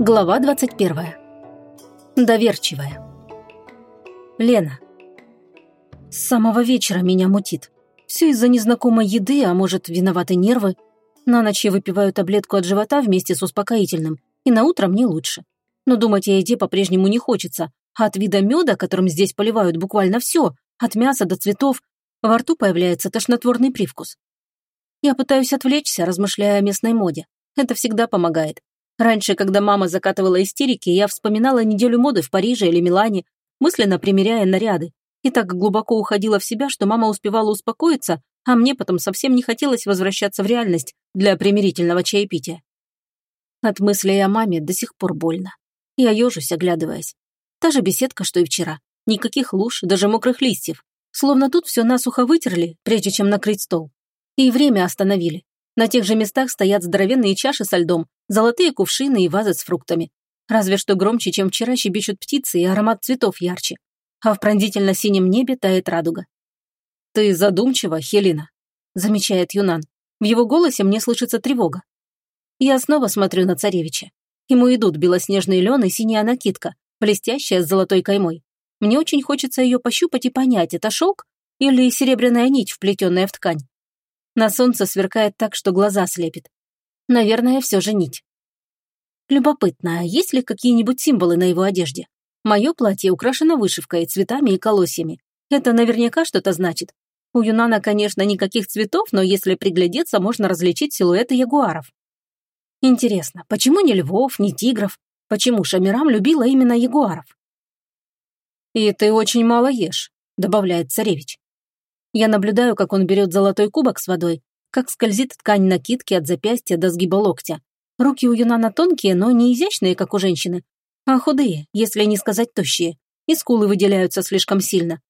Глава 21. Доверчивая. Лена. С самого вечера меня мутит. Все из-за незнакомой еды, а может, виноваты нервы. На ночь я выпиваю таблетку от живота вместе с успокоительным, и на утро мне лучше. Но думать о еде по-прежнему не хочется, а от вида меда, которым здесь поливают буквально все, от мяса до цветов, во рту появляется тошнотворный привкус. Я пытаюсь отвлечься, размышляя о местной моде. Это всегда помогает. Раньше, когда мама закатывала истерики, я вспоминала неделю моды в Париже или Милане, мысленно примеряя наряды, и так глубоко уходила в себя, что мама успевала успокоиться, а мне потом совсем не хотелось возвращаться в реальность для примирительного чаепития. От мыслей о маме до сих пор больно. Я ежусь, оглядываясь. Та же беседка, что и вчера. Никаких луж, даже мокрых листьев. Словно тут все насухо вытерли, прежде чем накрыть стол. И время остановили. На тех же местах стоят здоровенные чаши со льдом, золотые кувшины и вазы с фруктами. Разве что громче, чем вчера щебечут птицы и аромат цветов ярче. А в пронзительно-синем небе тает радуга. «Ты задумчива, Хелина», — замечает Юнан. В его голосе мне слышится тревога. Я снова смотрю на царевича. Ему идут белоснежный лен и синяя накидка, блестящая с золотой каймой. Мне очень хочется ее пощупать и понять, это шелк или серебряная нить, вплетенная в ткань. На солнце сверкает так, что глаза слепит. Наверное, все же нить. Любопытно, а есть ли какие-нибудь символы на его одежде? Мое платье украшено вышивкой, цветами и колосьями. Это наверняка что-то значит. У Юнана, конечно, никаких цветов, но если приглядеться, можно различить силуэты ягуаров. Интересно, почему не львов, не тигров? Почему Шамирам любила именно ягуаров? «И ты очень мало ешь», — добавляет царевич. Я наблюдаю, как он берет золотой кубок с водой, как скользит ткань накидки от запястья до сгиба локтя. Руки у Юнана тонкие, но не изящные, как у женщины, а худые, если не сказать тощие, и скулы выделяются слишком сильно.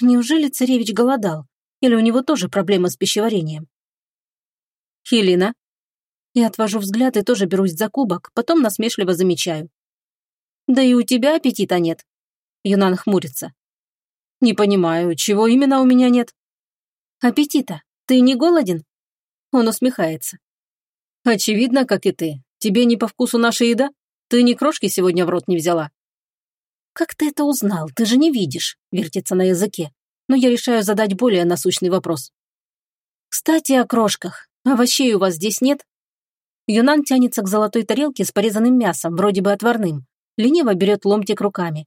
Неужели царевич голодал? Или у него тоже проблемы с пищеварением? Хелина. Я отвожу взгляд и тоже берусь за кубок, потом насмешливо замечаю. Да и у тебя аппетита нет. Юнан хмурится. «Не понимаю, чего именно у меня нет?» «Аппетита. Ты не голоден?» Он усмехается. «Очевидно, как и ты. Тебе не по вкусу наша еда? Ты ни крошки сегодня в рот не взяла». «Как ты это узнал? Ты же не видишь», — вертится на языке. Но я решаю задать более насущный вопрос. «Кстати, о крошках. Овощей у вас здесь нет?» Юнан тянется к золотой тарелке с порезанным мясом, вроде бы отварным. Лениво берет ломтик руками.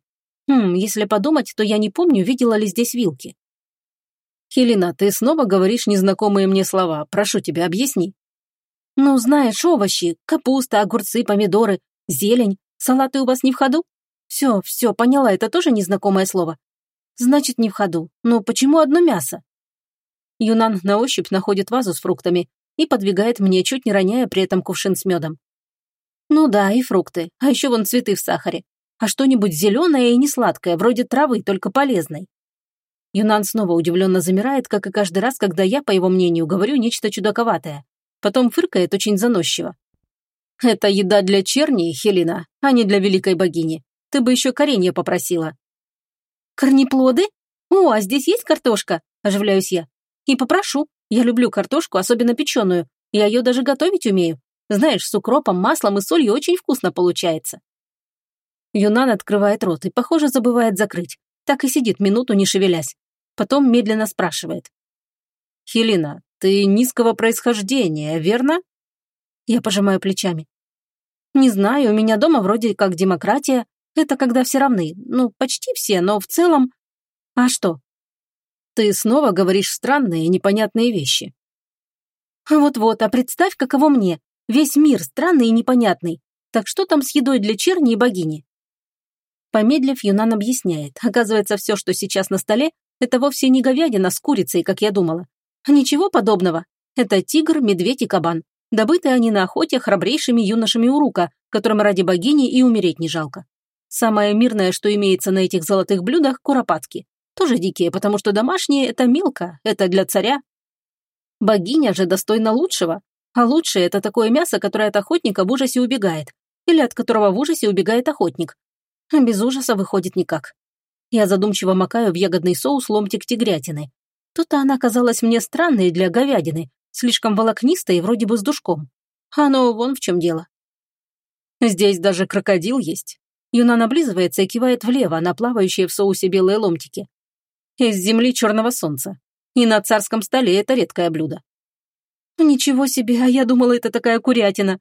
Хм, если подумать, то я не помню, видела ли здесь вилки. Хелена, ты снова говоришь незнакомые мне слова. Прошу тебя, объясни. Ну, знаешь, овощи, капуста, огурцы, помидоры, зелень. Салаты у вас не в ходу? Все, все, поняла, это тоже незнакомое слово. Значит, не в ходу. Но почему одно мясо? Юнан на ощупь находит вазу с фруктами и подвигает мне, чуть не роняя при этом кувшин с медом. Ну да, и фрукты, а еще вон цветы в сахаре а что-нибудь зеленое и несладкое, вроде травы, только полезной. Юнан снова удивленно замирает, как и каждый раз, когда я, по его мнению, говорю нечто чудаковатое. Потом фыркает очень заносчиво. «Это еда для черни, Хелина, а не для великой богини. Ты бы еще коренья попросила». «Корнеплоды? О, а здесь есть картошка?» – оживляюсь я. «И попрошу. Я люблю картошку, особенно печеную. Я ее даже готовить умею. Знаешь, с укропом, маслом и солью очень вкусно получается». Юнан открывает рот и, похоже, забывает закрыть. Так и сидит минуту, не шевелясь. Потом медленно спрашивает. «Хелина, ты низкого происхождения, верно?» Я пожимаю плечами. «Не знаю, у меня дома вроде как демократия. Это когда все равны. Ну, почти все, но в целом... А что?» «Ты снова говоришь странные и непонятные вещи». «Вот-вот, а представь, каково мне. Весь мир странный и непонятный. Так что там с едой для черни и богини?» Помедлив, Юнан объясняет. Оказывается, все, что сейчас на столе, это вовсе не говядина с курицей, как я думала. Ничего подобного. Это тигр, медведь и кабан. Добыты они на охоте храбрейшими юношами Урука, которым ради богини и умереть не жалко. Самое мирное, что имеется на этих золотых блюдах – куропатки. Тоже дикие, потому что домашние – это мелко, это для царя. Богиня же достойна лучшего. А лучшее – это такое мясо, которое от охотника в ужасе убегает. Или от которого в ужасе убегает охотник. А без ужаса выходит никак. Я задумчиво макаю в ягодный соус ломтик тигрятины. Тут-то она казалась мне странной для говядины, слишком волокнистой и вроде бы с душком. А оно вон в чем дело. Здесь даже крокодил есть. Юнан облизывается и кивает влево на плавающие в соусе белые ломтики. Из земли черного солнца. И на царском столе это редкое блюдо. Ничего себе, а я думала, это такая курятина.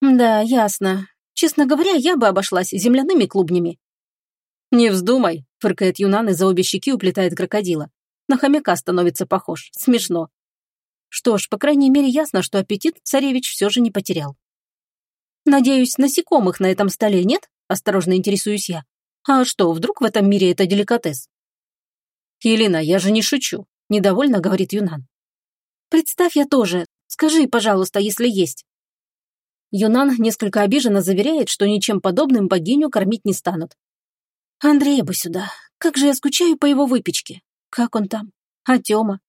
Да, ясно. Честно говоря, я бы обошлась земляными клубнями. Не вздумай, фыркает Юнан и за обе щеки уплетает крокодила. На хомяка становится похож. Смешно. Что ж, по крайней мере, ясно, что аппетит царевич все же не потерял. Надеюсь, насекомых на этом столе нет? Осторожно интересуюсь я. А что, вдруг в этом мире это деликатес? Елена, я же не шучу, недовольно говорит Юнан. Представь я тоже. Скажи, пожалуйста, если есть. Юнан несколько обиженно заверяет, что ничем подобным богиню кормить не станут. Андрея бы сюда. Как же я скучаю по его выпечке. Как он там? А Тёма?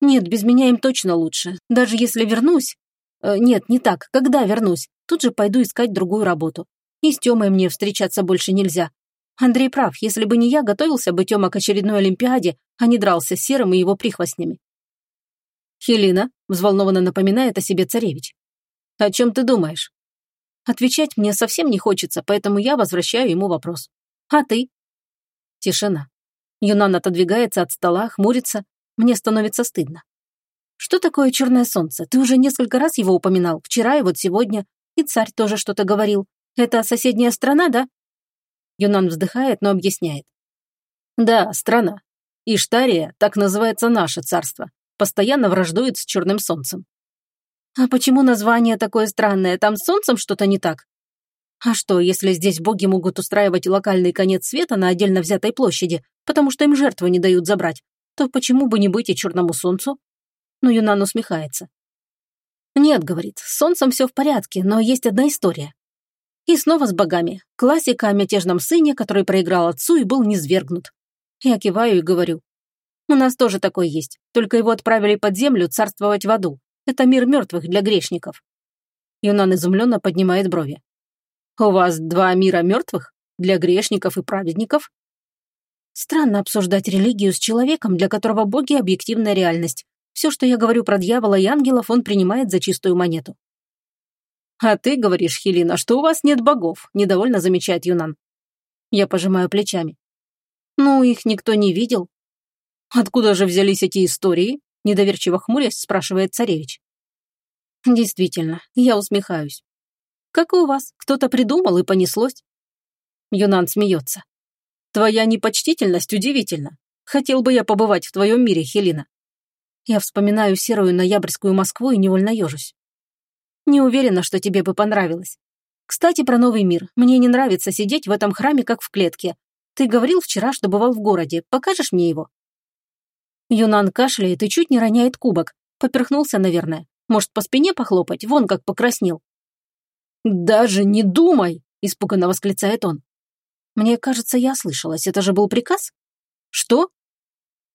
Нет, без меня им точно лучше. Даже если вернусь... Э, нет, не так. Когда вернусь, тут же пойду искать другую работу. И с Тёмой мне встречаться больше нельзя. Андрей прав, если бы не я, готовился бы Тёма к очередной Олимпиаде, а не дрался с Серым и его прихвостнями. «Хелина», — взволнованно напоминает о себе царевич. «О чем ты думаешь?» Отвечать мне совсем не хочется, поэтому я возвращаю ему вопрос. «А ты?» Тишина. Юнан отодвигается от стола, хмурится. Мне становится стыдно. «Что такое черное солнце? Ты уже несколько раз его упоминал. Вчера и вот сегодня. И царь тоже что-то говорил. Это соседняя страна, да?» Юнан вздыхает, но объясняет. «Да, страна. Иштария, так называется наше царство постоянно враждует с черным солнцем. А почему название такое странное? Там с солнцем что-то не так? А что, если здесь боги могут устраивать локальный конец света на отдельно взятой площади, потому что им жертвы не дают забрать, то почему бы не быть и черному солнцу? Но Юнан усмехается. Нет, говорит, с солнцем все в порядке, но есть одна история. И снова с богами. Классика о мятежном сыне, который проиграл отцу и был низвергнут. Я киваю и говорю. У нас тоже такой есть, только его отправили под землю царствовать в аду. Это мир мертвых для грешников». Юнан изумленно поднимает брови. «У вас два мира мертвых? Для грешников и праведников?» Странно обсуждать религию с человеком, для которого боги – объективная реальность. Все, что я говорю про дьявола и ангелов, он принимает за чистую монету. «А ты говоришь, Хелина, что у вас нет богов», – недовольно замечает Юнан. Я пожимаю плечами. «Ну, их никто не видел. «Откуда же взялись эти истории?» – недоверчиво хмурясь, спрашивает царевич. «Действительно, я усмехаюсь. Как и у вас, кто-то придумал и понеслось?» Юнан смеется. «Твоя непочтительность удивительна. Хотел бы я побывать в твоем мире, Хелина». Я вспоминаю серую ноябрьскую Москву и невольно ежусь. Не уверена, что тебе бы понравилось. Кстати, про новый мир. Мне не нравится сидеть в этом храме, как в клетке. Ты говорил вчера, что бывал в городе. Покажешь мне его?» Юнан кашляет и чуть не роняет кубок. Поперхнулся, наверное. Может, по спине похлопать? Вон как покраснел. «Даже не думай!» – испуганно восклицает он. «Мне кажется, я слышалась. Это же был приказ?» «Что?»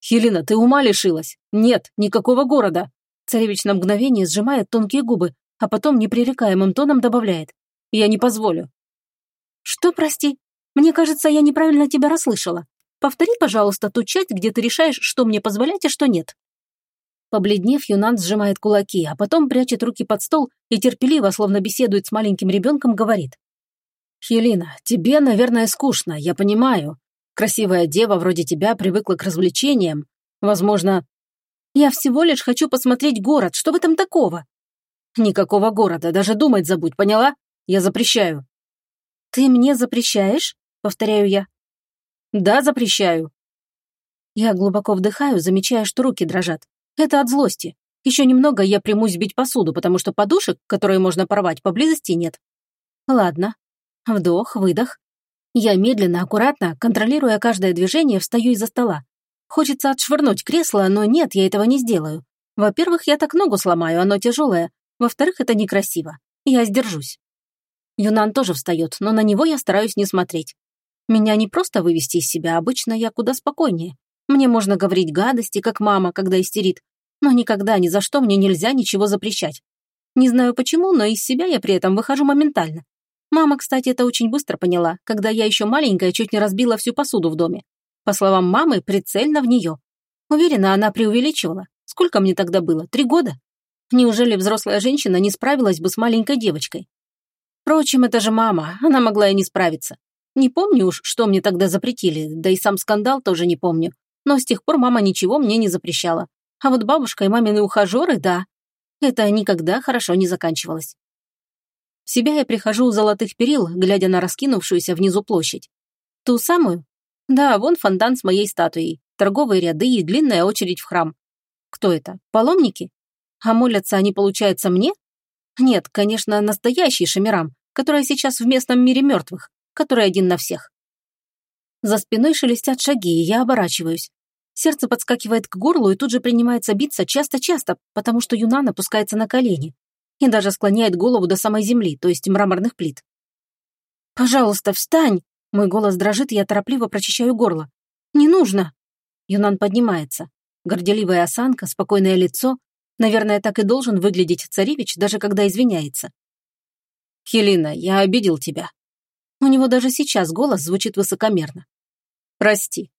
«Хелена, ты ума лишилась? Нет, никакого города!» Царевич на мгновение сжимает тонкие губы, а потом непререкаемым тоном добавляет. «Я не позволю». «Что, прости? Мне кажется, я неправильно тебя расслышала. Повтори, пожалуйста, ту часть, где ты решаешь, что мне позволять, а что нет». Побледнев, Юнан сжимает кулаки, а потом прячет руки под стол и терпеливо, словно беседует с маленьким ребенком, говорит. «Хелина, тебе, наверное, скучно, я понимаю. Красивая дева вроде тебя привыкла к развлечениям. Возможно...» «Я всего лишь хочу посмотреть город. Что в этом такого?» «Никакого города. Даже думать забудь, поняла? Я запрещаю». «Ты мне запрещаешь?» — повторяю я. Да, запрещаю. Я глубоко вдыхаю, замечая, что руки дрожат. Это от злости. Еще немного я примусь бить посуду, потому что подушек, которые можно порвать, поблизости нет. Ладно. Вдох, выдох. Я медленно, аккуратно, контролируя каждое движение, встаю из-за стола. Хочется отшвырнуть кресло, но нет, я этого не сделаю. Во-первых, я так ногу сломаю, оно тяжелое. Во-вторых, это некрасиво. Я сдержусь. Юнан тоже встает, но на него я стараюсь не смотреть. Меня не просто вывести из себя, обычно я куда спокойнее. Мне можно говорить гадости, как мама, когда истерит, но никогда ни за что мне нельзя ничего запрещать. Не знаю почему, но из себя я при этом выхожу моментально. Мама, кстати, это очень быстро поняла, когда я еще маленькая чуть не разбила всю посуду в доме. По словам мамы, прицельно в нее. Уверена, она преувеличивала. Сколько мне тогда было? Три года? Неужели взрослая женщина не справилась бы с маленькой девочкой? Впрочем, это же мама, она могла и не справиться. Не помню уж, что мне тогда запретили, да и сам скандал тоже не помню. Но с тех пор мама ничего мне не запрещала. А вот бабушка и мамины ухажеры, да. Это никогда хорошо не заканчивалось. В себя я прихожу у золотых перил, глядя на раскинувшуюся внизу площадь. Ту самую? Да, вон фонтан с моей статуей, торговые ряды и длинная очередь в храм. Кто это? Паломники? А молятся они, получается, мне? Нет, конечно, настоящий Шамирам, которая сейчас в местном мире мертвых, который один на всех. За спиной шелестят шаги, и я оборачиваюсь. Сердце подскакивает к горлу и тут же принимается биться часто-часто, потому что Юнан опускается на колени и даже склоняет голову до самой земли, то есть мраморных плит. «Пожалуйста, встань!» Мой голос дрожит, и я торопливо прочищаю горло. «Не нужно!» Юнан поднимается. Горделивая осанка, спокойное лицо. Наверное, так и должен выглядеть царевич, даже когда извиняется. «Хелина, я обидел тебя». У него даже сейчас голос звучит высокомерно. «Прости».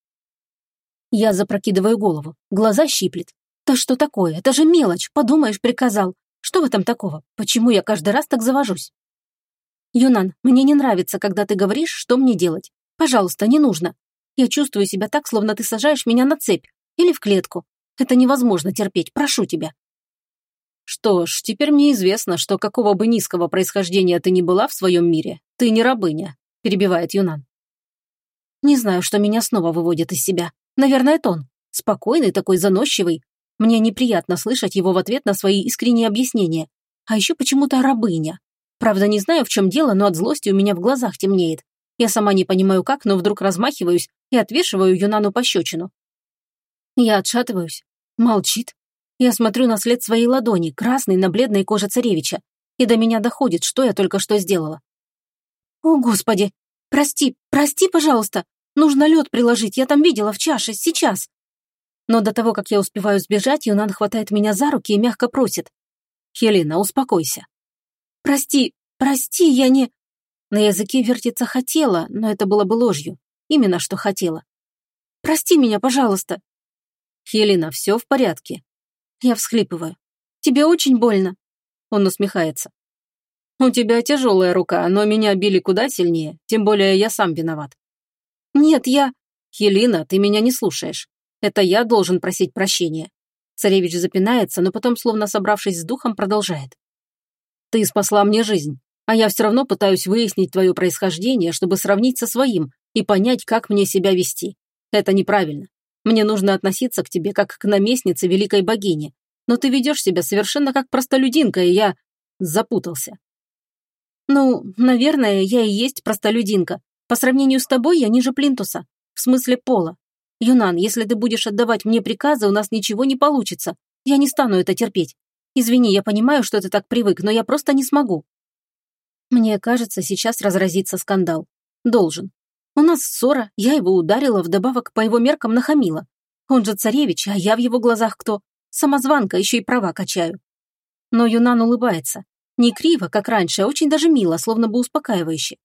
Я запрокидываю голову, глаза щиплет. «Да что такое? Это же мелочь, подумаешь, приказал. Что в этом такого? Почему я каждый раз так завожусь? Юнан, мне не нравится, когда ты говоришь, что мне делать. Пожалуйста, не нужно. Я чувствую себя так, словно ты сажаешь меня на цепь или в клетку. Это невозможно терпеть, прошу тебя. Что ж, теперь мне известно, что какого бы низкого происхождения ты ни была в своем мире, ты не рабыня, перебивает Юнан. Не знаю, что меня снова выводит из себя. Наверное, тон. Спокойный, такой заносчивый, мне неприятно слышать его в ответ на свои искренние объяснения. А еще почему-то рабыня. Правда, не знаю, в чем дело, но от злости у меня в глазах темнеет. Я сама не понимаю как, но вдруг размахиваюсь и отвешиваю Юнану пощечину. Я отшатываюсь. Молчит. Я смотрю на след своей ладони, красный на бледной коже царевича, и до меня доходит, что я только что сделала. «О, Господи! Прости, прости, пожалуйста! Нужно лед приложить, я там видела в чаше, сейчас!» Но до того, как я успеваю сбежать, Юнан хватает меня за руки и мягко просит. «Хелена, успокойся». «Прости, прости, я не...» На языке вертится «хотела», но это было бы ложью. Именно что хотела. «Прости меня, пожалуйста». «Хелена, все в порядке». Я всхлипываю. «Тебе очень больно?» Он усмехается. «У тебя тяжелая рука, но меня били куда сильнее, тем более я сам виноват». «Нет, я...» «Хелена, ты меня не слушаешь. Это я должен просить прощения. Царевич запинается, но потом, словно собравшись с духом, продолжает. Ты спасла мне жизнь, а я все равно пытаюсь выяснить твое происхождение, чтобы сравнить со своим и понять, как мне себя вести. Это неправильно. Мне нужно относиться к тебе как к наместнице великой богини, но ты ведешь себя совершенно как простолюдинка, и я запутался. Ну, наверное, я и есть простолюдинка. По сравнению с тобой я ниже плинтуса. В смысле пола. «Юнан, если ты будешь отдавать мне приказы, у нас ничего не получится. Я не стану это терпеть. Извини, я понимаю, что ты так привык, но я просто не смогу». Мне кажется, сейчас разразится скандал. Должен. У нас ссора, я его ударила, вдобавок по его меркам нахамила. Он же царевич, а я в его глазах кто? Самозванка, еще и права качаю. Но Юнан улыбается. Не криво, как раньше, а очень даже мило, словно бы успокаивающе.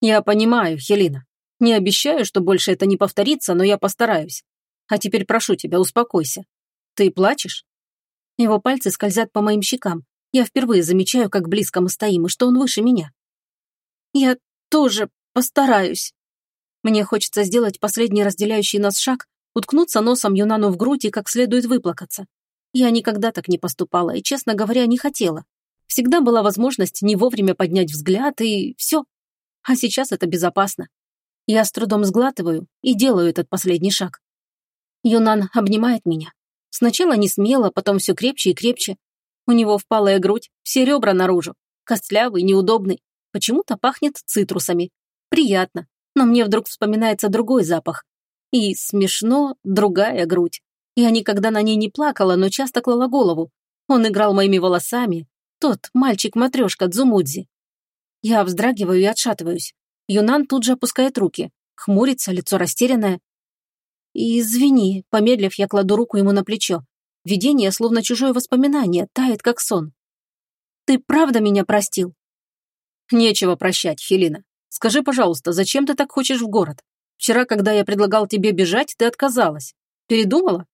«Я понимаю, Хелина. Не обещаю, что больше это не повторится, но я постараюсь. А теперь прошу тебя, успокойся. Ты плачешь?» Его пальцы скользят по моим щекам. Я впервые замечаю, как близко мы стоим, и что он выше меня. «Я тоже постараюсь». Мне хочется сделать последний разделяющий нас шаг, уткнуться носом Юнану в грудь и как следует выплакаться. Я никогда так не поступала и, честно говоря, не хотела. Всегда была возможность не вовремя поднять взгляд, и все. А сейчас это безопасно. Я с трудом сглатываю и делаю этот последний шаг. Юнан обнимает меня. Сначала не смело, потом все крепче и крепче. У него впалая грудь, все ребра наружу. Костлявый, неудобный. Почему-то пахнет цитрусами. Приятно. Но мне вдруг вспоминается другой запах. И смешно другая грудь. Я никогда на ней не плакала, но часто клала голову. Он играл моими волосами. Тот, мальчик-матрешка Дзумудзи. Я вздрагиваю и отшатываюсь. Юнан тут же опускает руки, хмурится, лицо растерянное. «Извини», помедлив, я кладу руку ему на плечо. Видение, словно чужое воспоминание, тает, как сон. «Ты правда меня простил?» «Нечего прощать, Хелина. Скажи, пожалуйста, зачем ты так хочешь в город? Вчера, когда я предлагал тебе бежать, ты отказалась. Передумала?»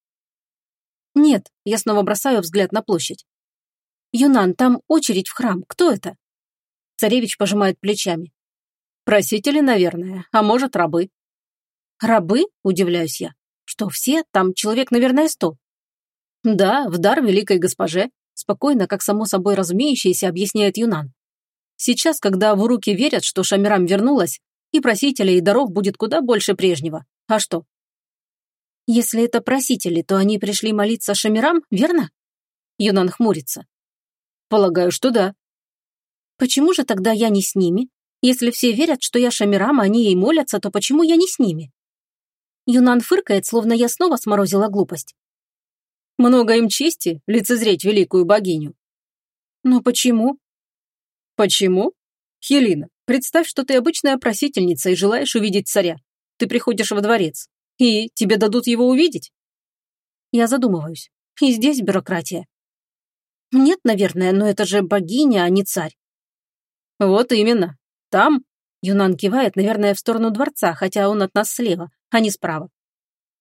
«Нет», я снова бросаю взгляд на площадь. «Юнан, там очередь в храм. Кто это?» Царевич пожимает плечами. Просители, наверное, а может, рабы. Рабы? Удивляюсь я. Что, все? Там человек, наверное, сто. Да, в дар великой госпоже. Спокойно, как само собой разумеющееся, объясняет Юнан. Сейчас, когда в руки верят, что Шамирам вернулась, и просителей и даров будет куда больше прежнего. А что? Если это просители, то они пришли молиться Шамирам, верно? Юнан хмурится. Полагаю, что да. Почему же тогда я не с ними? Если все верят, что я Шамирам, а они ей молятся, то почему я не с ними? Юнан фыркает, словно я снова сморозила глупость. Много им чести лицезреть великую богиню. Но почему? Почему? Хелина, представь, что ты обычная просительница и желаешь увидеть царя. Ты приходишь во дворец. И тебе дадут его увидеть? Я задумываюсь. И здесь бюрократия. Нет, наверное, но это же богиня, а не царь. Вот именно. Там Юнан кивает, наверное, в сторону дворца, хотя он от нас слева, а не справа.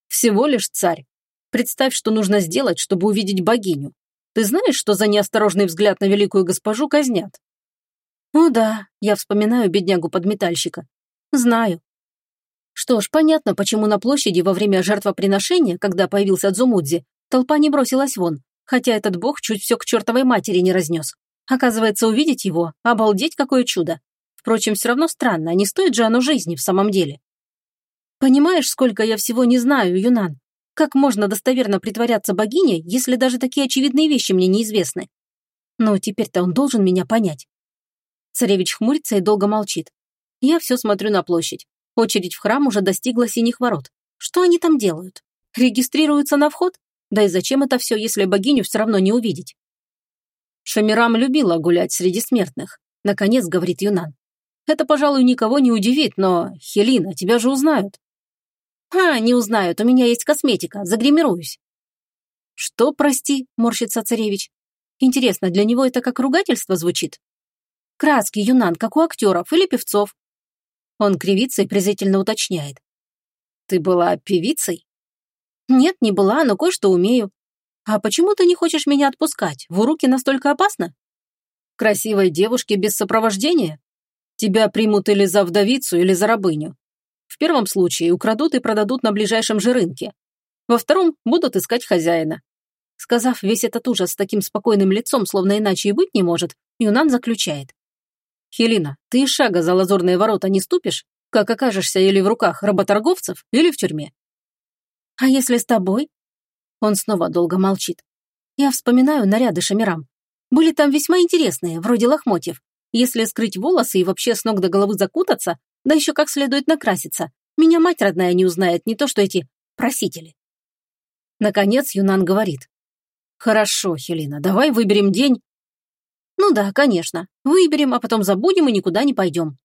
Всего лишь царь. Представь, что нужно сделать, чтобы увидеть богиню. Ты знаешь, что за неосторожный взгляд на великую госпожу казнят? О да, я вспоминаю беднягу-подметальщика. Знаю. Что ж, понятно, почему на площади во время жертвоприношения, когда появился Дзумудзи, толпа не бросилась вон, хотя этот бог чуть все к чертовой матери не разнес. Оказывается, увидеть его, обалдеть какое чудо. Впрочем, все равно странно, не стоит же оно жизни в самом деле. Понимаешь, сколько я всего не знаю, Юнан? Как можно достоверно притворяться богиней, если даже такие очевидные вещи мне неизвестны? Но теперь-то он должен меня понять. Царевич хмурится и долго молчит. Я все смотрю на площадь. Очередь в храм уже достигла синих ворот. Что они там делают? Регистрируются на вход? Да и зачем это все, если богиню все равно не увидеть? Шамирам любила гулять среди смертных, наконец говорит Юнан. Это, пожалуй, никого не удивит, но, Хелина, тебя же узнают. А, не узнают, у меня есть косметика, загримируюсь. Что, прости, морщится царевич. Интересно, для него это как ругательство звучит? Краски, Юнан, как у актеров или певцов. Он кривится и презрительно уточняет. Ты была певицей? Нет, не была, но кое-что умею. А почему ты не хочешь меня отпускать? В уруки настолько опасно? Красивой девушке без сопровождения? Тебя примут или за вдовицу, или за рабыню. В первом случае украдут и продадут на ближайшем же рынке. Во втором будут искать хозяина. Сказав весь этот ужас с таким спокойным лицом, словно иначе и быть не может, Юнан заключает. «Хелина, ты и шага за лазурные ворота не ступишь, как окажешься или в руках работорговцев, или в тюрьме». «А если с тобой?» Он снова долго молчит. Я вспоминаю наряды Шамирам. Были там весьма интересные, вроде лохмотьев. Если скрыть волосы и вообще с ног до головы закутаться, да еще как следует накраситься, меня мать родная не узнает, не то что эти просители. Наконец Юнан говорит. «Хорошо, Хелина, давай выберем день, «Ну да, конечно. Выберем, а потом забудем и никуда не пойдем».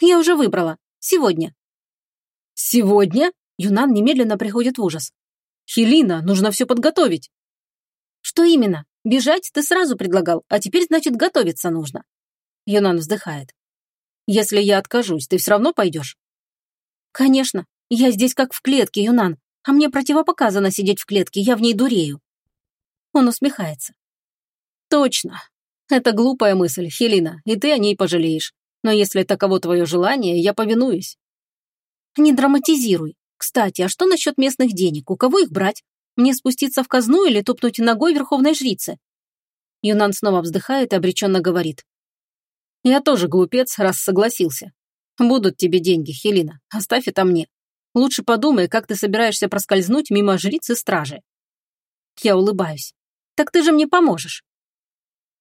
«Я уже выбрала. Сегодня». «Сегодня?» Юнан немедленно приходит в ужас. «Хелина, нужно все подготовить». «Что именно? Бежать ты сразу предлагал, а теперь, значит, готовиться нужно». Юнан вздыхает. «Если я откажусь, ты все равно пойдешь?» «Конечно. Я здесь как в клетке, Юнан. А мне противопоказано сидеть в клетке, я в ней дурею». Он усмехается. «Точно. Это глупая мысль, Хелина, и ты о ней пожалеешь. Но если таково твое желание, я повинуюсь. Не драматизируй. Кстати, а что насчет местных денег? У кого их брать? Мне спуститься в казну или топнуть ногой верховной жрицы? Юнан снова вздыхает и обреченно говорит. Я тоже глупец, раз согласился. Будут тебе деньги, Хелина. Оставь это мне. Лучше подумай, как ты собираешься проскользнуть мимо жрицы стражи. Я улыбаюсь. Так ты же мне поможешь.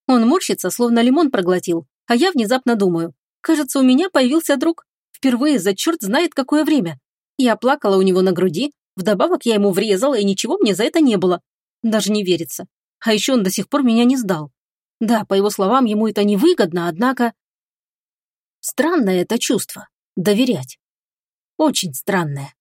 Он морщится, словно лимон проглотил, а я внезапно думаю. Кажется, у меня появился друг. Впервые за черт знает какое время. Я плакала у него на груди, вдобавок я ему врезала, и ничего мне за это не было. Даже не верится. А еще он до сих пор меня не сдал. Да, по его словам, ему это невыгодно, однако... Странное это чувство. Доверять. Очень странное.